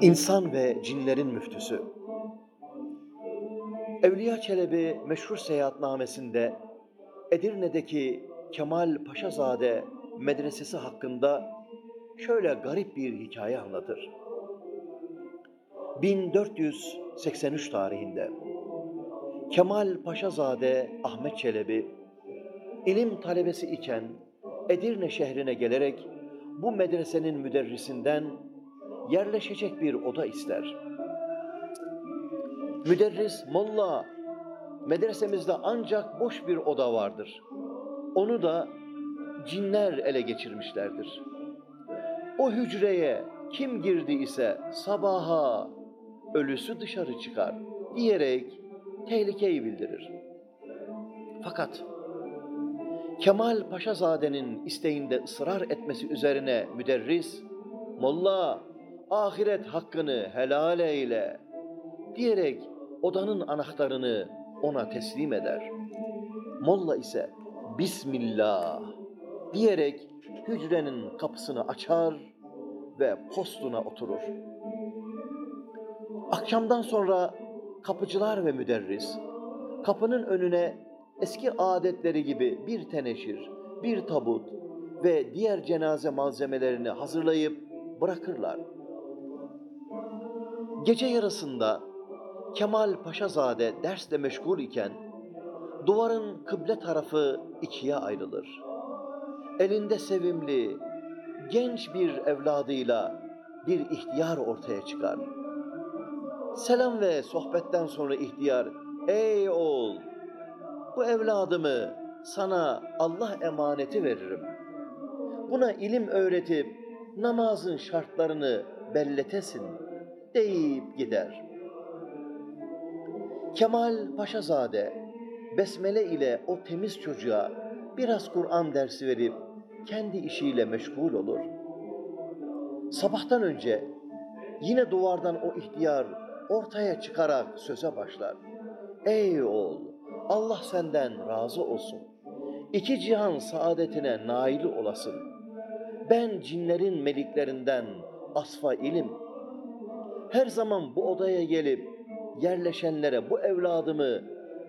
İnsan ve cinlerin müftüsü. Evliya Çelebi meşhur seyahatnamesinde Edirne'deki Kemal Paşazade medresesi hakkında şöyle garip bir hikaye anlatır. 1483 tarihinde Kemal Paşazade Ahmet Çelebi ilim talebesi iken Edirne şehrine gelerek bu medresenin müderrisinden yerleşecek bir oda ister. Müderris, molla, medresemizde ancak boş bir oda vardır. Onu da cinler ele geçirmişlerdir. O hücreye kim girdi ise sabaha ölüsü dışarı çıkar diyerek tehlikeyi bildirir. Fakat Kemal Paşazade'nin isteğinde ısrar etmesi üzerine müderris, Molla ahiret hakkını helal eyle diyerek odanın anahtarını ona teslim eder. Molla ise Bismillah diyerek hücrenin kapısını açar ve postuna oturur. Akşamdan sonra kapıcılar ve müderris kapının önüne eski adetleri gibi bir teneşir, bir tabut ve diğer cenaze malzemelerini hazırlayıp bırakırlar. Gece yarısında Kemal Paşazade dersle meşgul iken duvarın kıble tarafı ikiye ayrılır. Elinde sevimli, genç bir evladıyla bir ihtiyar ortaya çıkar. Selam ve sohbetten sonra ihtiyar, ''Ey oğul, bu evladımı sana Allah emaneti veririm. Buna ilim öğretip namazın şartlarını belletesin.'' deyip gider. Kemal Paşazade besmele ile o temiz çocuğa biraz Kur'an dersi verip kendi işiyle meşgul olur. Sabahtan önce yine duvardan o ihtiyar ortaya çıkarak söze başlar. Ey oğul Allah senden razı olsun. İki cihan saadetine naili olasın. Ben cinlerin meliklerinden asfa ilim, her zaman bu odaya gelip yerleşenlere bu evladımı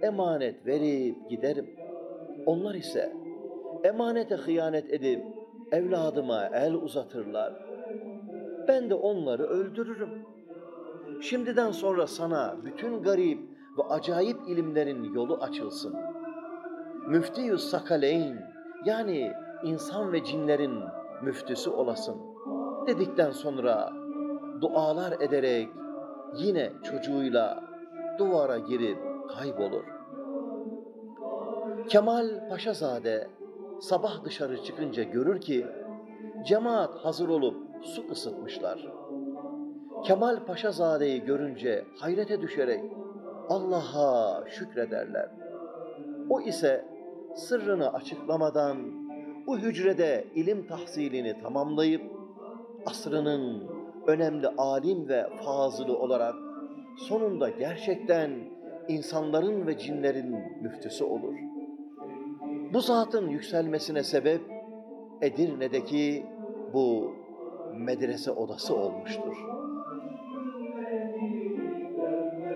emanet verip giderim. Onlar ise emanete hıyanet edip evladıma el uzatırlar. Ben de onları öldürürüm. Şimdiden sonra sana bütün garip ve acayip ilimlerin yolu açılsın. Müftiyü Sakaleyn yani insan ve cinlerin müftüsü olasın dedikten sonra dualar ederek yine çocuğuyla duvara girip kaybolur. Kemal Paşazade sabah dışarı çıkınca görür ki cemaat hazır olup su ısıtmışlar. Kemal Paşazade'yi görünce hayrete düşerek Allah'a şükrederler. O ise sırrını açıklamadan bu hücrede ilim tahsilini tamamlayıp asrının önemli alim ve fazılı olarak sonunda gerçekten insanların ve cinlerin müftüsü olur. Bu zatın yükselmesine sebep Edirne'deki bu medrese odası olmuştur.